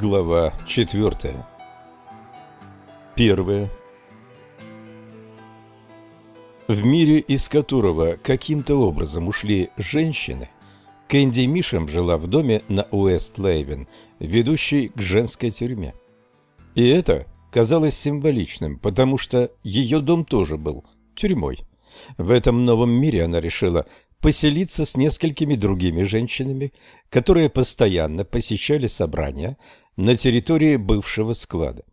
Глава четвертая. Первое. В мире, из которого каким-то образом ушли женщины, Кэнди Мишем жила в доме на Уэст-Лейвен, ведущей к женской тюрьме. И это казалось символичным, потому что ее дом тоже был тюрьмой. В этом новом мире она решила поселиться с несколькими другими женщинами, которые постоянно посещали собрания на территории бывшего склада.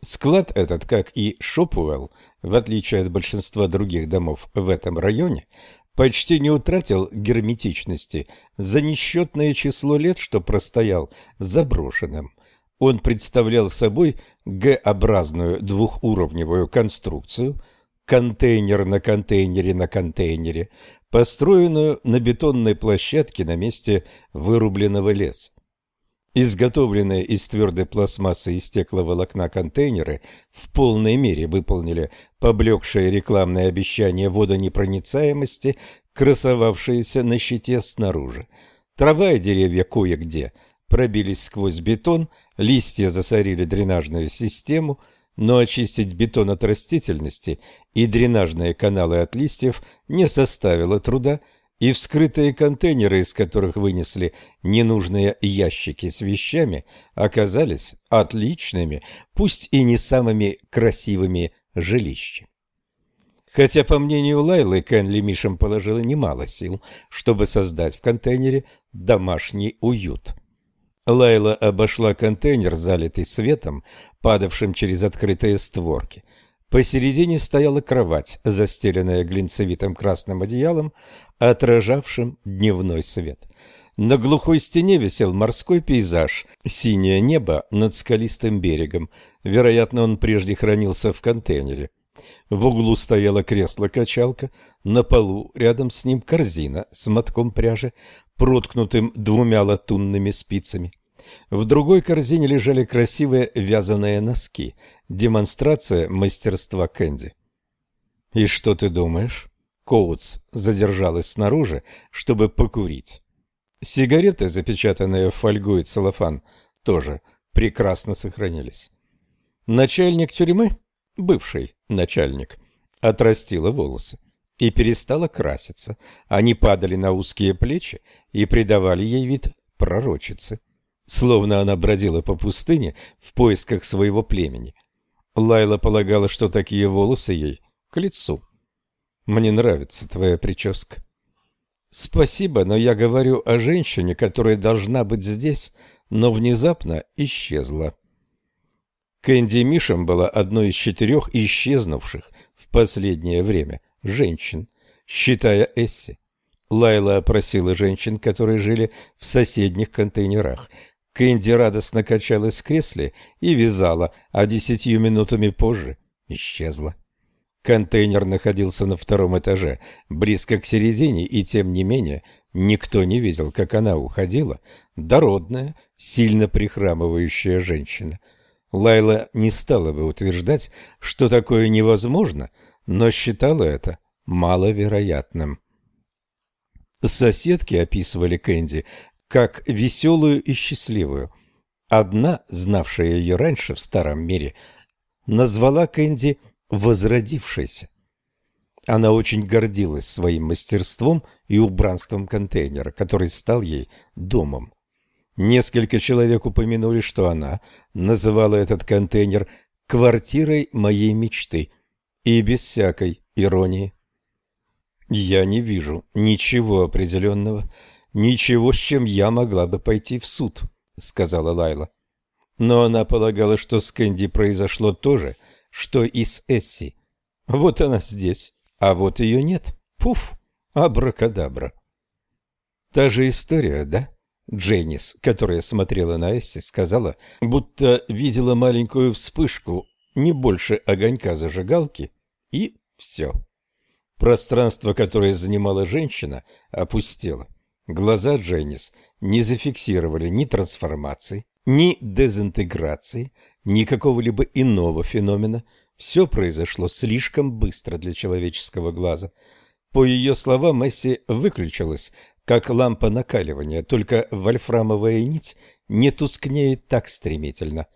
Склад этот, как и Шопуэлл, в отличие от большинства других домов в этом районе, почти не утратил герметичности за несчетное число лет, что простоял заброшенным. Он представлял собой Г-образную двухуровневую конструкцию, контейнер на контейнере на контейнере, построенную на бетонной площадке на месте вырубленного леса. Изготовленные из твердой пластмассы и стекловолокна контейнеры в полной мере выполнили поблекшее рекламное обещание водонепроницаемости, красовавшееся на щите снаружи. Трава и деревья кое-где пробились сквозь бетон, листья засорили дренажную систему, но очистить бетон от растительности и дренажные каналы от листьев не составило труда – и вскрытые контейнеры, из которых вынесли ненужные ящики с вещами, оказались отличными, пусть и не самыми красивыми жилищами. Хотя, по мнению Лайлы, Кенли Мишем положила немало сил, чтобы создать в контейнере домашний уют. Лайла обошла контейнер, залитый светом, падавшим через открытые створки – Посередине стояла кровать, застеленная глинцевитым красным одеялом, отражавшим дневной свет. На глухой стене висел морской пейзаж, синее небо над скалистым берегом. Вероятно, он прежде хранился в контейнере. В углу стояло кресло-качалка, на полу рядом с ним корзина с мотком пряжи, проткнутым двумя латунными спицами. В другой корзине лежали красивые вязаные носки, демонстрация мастерства Кэнди. «И что ты думаешь?» Коутс задержалась снаружи, чтобы покурить. Сигареты, запечатанные в фольгу и целлофан, тоже прекрасно сохранились. Начальник тюрьмы, бывший начальник, отрастила волосы и перестала краситься. Они падали на узкие плечи и придавали ей вид пророчицы словно она бродила по пустыне в поисках своего племени. Лайла полагала, что такие волосы ей к лицу. «Мне нравится твоя прическа». «Спасибо, но я говорю о женщине, которая должна быть здесь, но внезапно исчезла». Кэнди Мишем была одной из четырех исчезнувших в последнее время женщин, считая Эсси. Лайла опросила женщин, которые жили в соседних контейнерах. Кэнди радостно качалась в кресле и вязала, а десятью минутами позже исчезла. Контейнер находился на втором этаже, близко к середине, и тем не менее никто не видел, как она уходила, дородная, сильно прихрамывающая женщина. Лайла не стала бы утверждать, что такое невозможно, но считала это маловероятным. Соседки описывали Кэнди как веселую и счастливую. Одна, знавшая ее раньше в старом мире, назвала Кэнди «возродившейся». Она очень гордилась своим мастерством и убранством контейнера, который стал ей домом. Несколько человек упомянули, что она называла этот контейнер «квартирой моей мечты» и без всякой иронии. Я не вижу ничего определенного, ничего, с чем я могла бы пойти в суд», — сказала Лайла. Но она полагала, что с Кэнди произошло то же, что и с Эсси. Вот она здесь, а вот ее нет. Пуф, абракадабра. Та же история, да? Дженнис, которая смотрела на Эсси, сказала, будто видела маленькую вспышку, не больше огонька зажигалки, и все. Пространство, которое занимала женщина, опустело. Глаза Дженнис не зафиксировали ни трансформации, ни дезинтеграции, ни какого-либо иного феномена. Все произошло слишком быстро для человеческого глаза. По ее словам, Месси выключилась как лампа накаливания, только вольфрамовая нить не тускнеет так стремительно.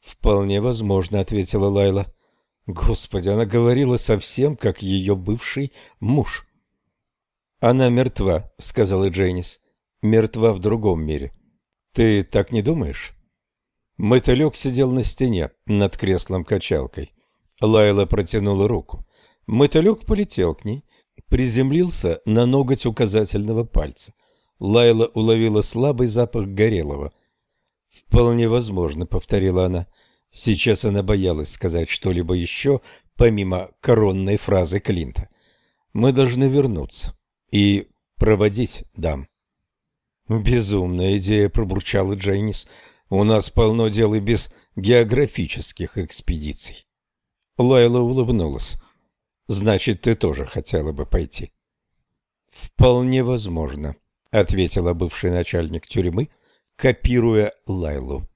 «Вполне возможно», — ответила Лайла. «Господи, она говорила совсем как ее бывший муж». «Она мертва», — сказала Джейнис. «Мертва в другом мире». «Ты так не думаешь?» Мотылек сидел на стене над креслом-качалкой. Лайла протянула руку. Мотылек полетел к ней, приземлился на ноготь указательного пальца. Лайла уловила слабый запах горелого. «Вполне возможно», — повторила она. Сейчас она боялась сказать что-либо еще, помимо коронной фразы Клинта. «Мы должны вернуться и проводить дам». «Безумная идея», — пробурчала Джейнис. «У нас полно дел и без географических экспедиций». Лайла улыбнулась. «Значит, ты тоже хотела бы пойти?» «Вполне возможно», — ответила бывший начальник тюрьмы, копируя Лайлу.